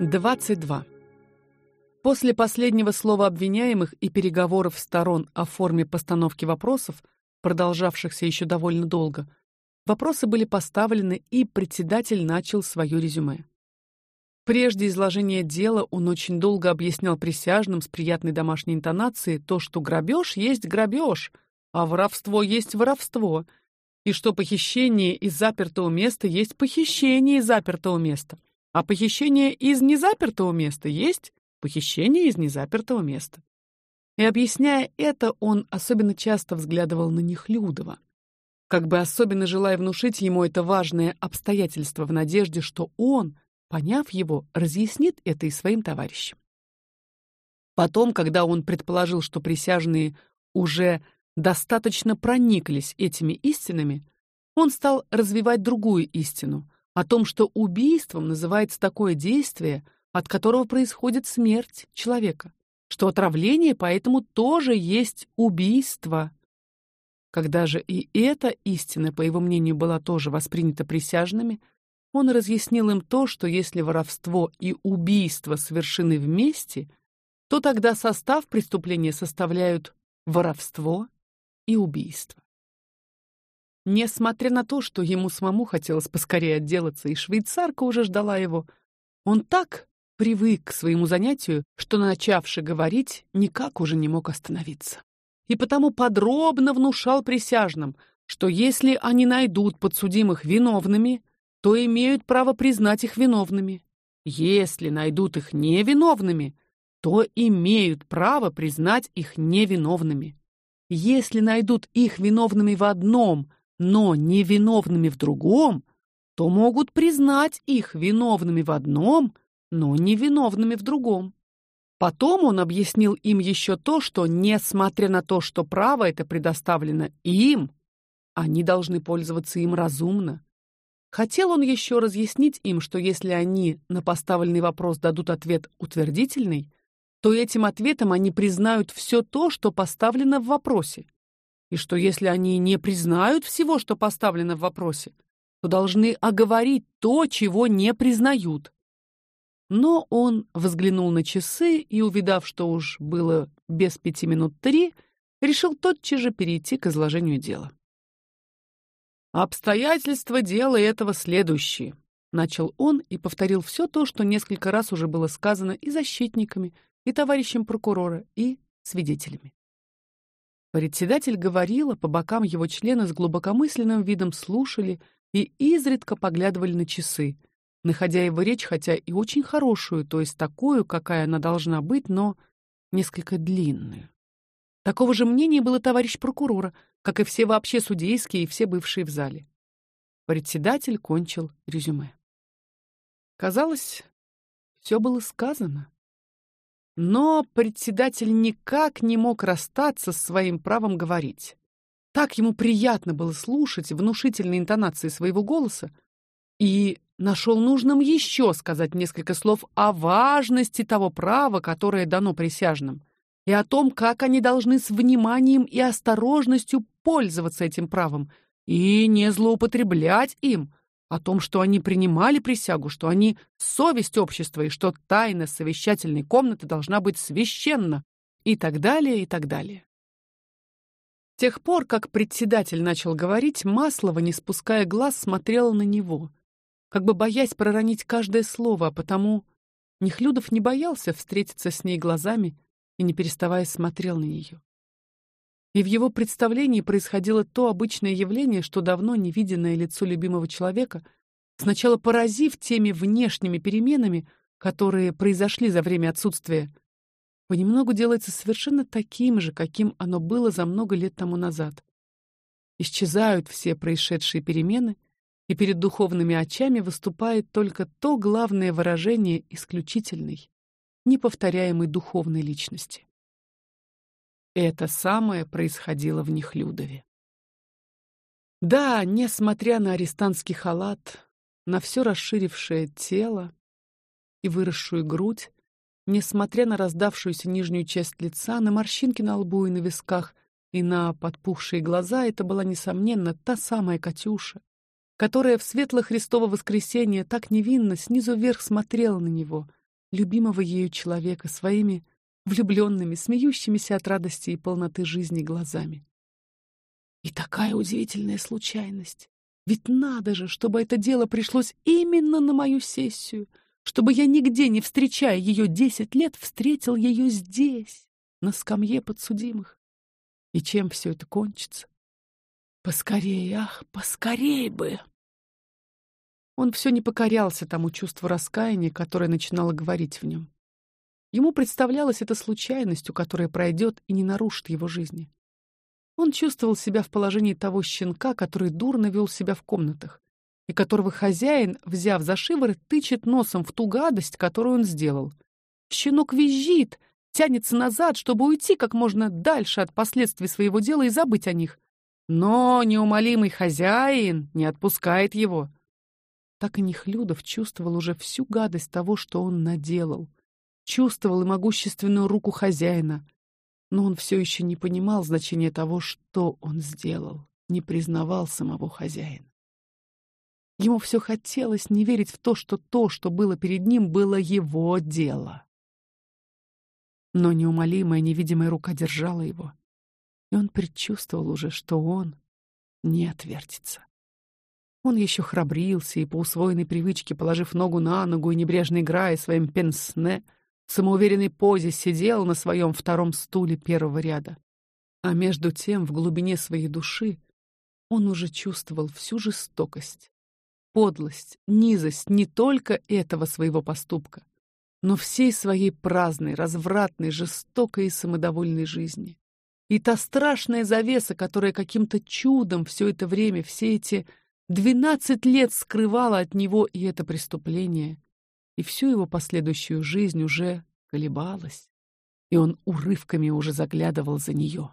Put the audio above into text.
22. После последнего слова обвиняемых и переговоров сторон о форме постановки вопросов, продолжавшихся еще довольно долго, вопросы были поставлены, и председатель начал свое резюме. Прежде изложения дела он очень долго объяснял присяжным с приятной домашней интонацией то, что грабеж есть грабеж, а воровство есть воровство, и что похищение из запертого места есть похищение из запертого места, а похищение из незапертого места есть похищение из незапертого места. И объясняя это, он особенно часто взглядывал на Нехлюдова, как бы особенно желая внушить ему это важное обстоятельство в надежде, что он поняв его, разъяснит это и своим товарищам. Потом, когда он предположил, что присяжные уже достаточно прониклись этими истинами, он стал развивать другую истину о том, что убийством называется такое действие, от которого происходит смерть человека, что отравление поэтому тоже есть убийство. Когда же и эта истина, по его мнению, была тоже воспринята присяжными, он разъяснил им то, что если воровство и убийство совершены вместе, то тогда состав преступления составляют воровство и убийство. Несмотря на то, что ему самому хотелось поскорее отделаться, и швейцарка уже ждала его, он так привык к своему занятию, что начавший говорить, никак уже не мог остановиться. И потому подробно внушал присяжным, что если они найдут подсудимых виновными, то имеют право признать их виновными. Если найдут их невиновными, то имеют право признать их невиновными. Если найдут их виновными в одном, но невиновными в другом, то могут признать их виновными в одном, но невиновными в другом. Потом он объяснил им еще то, что несмотря на то, что право это предоставлено им, они должны пользоваться им разумно. Хотел он еще разъяснить им, что если они на поставленный вопрос дадут ответ утвердительный, то этим ответом они признают все то, что поставлено в вопросе, и что если они не признают всего, что поставлено в вопросе, то должны оговорить то, чего не признают. Но он взглянул на часы и, увидав, что уж было без пяти минут три, решил тотчас же перейти к изложению дела. Обстоятельства дела этого следующие, начал он и повторил все то, что несколько раз уже было сказано и защитниками, и товарищем прокурора, и свидетелями. Председатель говорил, а по бокам его члены с глубокомысленным видом слушали и изредка поглядывали на часы, находя его речь хотя и очень хорошую, то есть такую, какая она должна быть, но несколько длинную. Такого же мнения было товарищ прокурора, как и все вообще судейские и все бывшие в зале. Председатель кончил резюме. Казалось, все было сказано. Но председатель никак не мог расстаться с своим правом говорить. Так ему приятно было слушать внушительные интонации своего голоса, и нашел нужным еще сказать несколько слов о важности того права, которое дано присяжным, и о том, как они должны с вниманием и осторожностью пользоваться этим правом и не злоупотреблять им, о том, что они принимали присягу, что они совесть общества и что тайна совещательной комнаты должна быть священна, и так далее, и так далее. С тех пор, как председатель начал говорить, Маслова, не спуская глаз, смотрела на него, как бы боясь проронить каждое слово, а потому Нехлюдов не боялся встретиться с ней глазами и не переставая смотрел на нее. И в его представлении происходило то обычное явление, что давно не виденное лицо любимого человека, сначала поразив теми внешними переменами, которые произошли за время отсутствия, понемногу делается совершенно таким же, каким оно было за много лет тому назад. Исчезают все происшедшие перемены, и перед духовными очами выступает только то главное выражение исключительной, неповторяемой духовной личности. Это самое происходило в Нехлюдове. Да, несмотря на арестантский халат, на все расширившее тело и выросшую грудь, несмотря на раздавшуюся нижнюю часть лица, на морщинки на лбу и на висках и на подпухшие глаза, это была несомненно та самая Катюша, которая в светлое Христово воскресенье так невинно снизу вверх смотрела на него, любимого ею человека своими влюбленными, смеющимися от радости и полноты жизни глазами. И такая удивительная случайность. Ведь надо же, чтобы это дело пришлось именно на мою сессию, чтобы я нигде не встречая ее десять лет, встретил ее здесь, на скамье подсудимых. И чем все это кончится? Поскорее, ах, поскорее бы! Он все не покорялся тому чувству раскаяния, которое начинало говорить в нем. Ему представлялось это случайностью, которая пройдет и не нарушит его жизни. Он чувствовал себя в положении того щенка, который дурно вел себя в комнатах, и которого хозяин, взяв за шиворот, тычет носом в ту гадость, которую он сделал. Щенок визжит, тянется назад, чтобы уйти как можно дальше от последствий своего дела и забыть о них. Но неумолимый хозяин не отпускает его. Так и Нехлюдов чувствовал уже всю гадость того, что он наделал чувствовал и могущественную руку хозяина, но он все еще не понимал значения того, что он сделал, не признавал самого хозяина. Ему все хотелось не верить в то, что то, что было перед ним, было его дело. Но неумолимая невидимая рука держала его, и он предчувствовал уже, что он не отвертится. Он еще храбрился и по усвоенной привычке, положив ногу на ногу и небрежно играя своим пенсне, самоуверенной позе сидел на своем втором стуле первого ряда. А между тем, в глубине своей души он уже чувствовал всю жестокость, подлость, низость не только этого своего поступка, но всей своей праздной, развратной, жестокой и самодовольной жизни. И та страшная завеса, которая каким-то чудом все это время, все эти двенадцать лет скрывала от него и это преступление, и всю его последующую жизнь уже колебалась, и он урывками уже заглядывал за нее.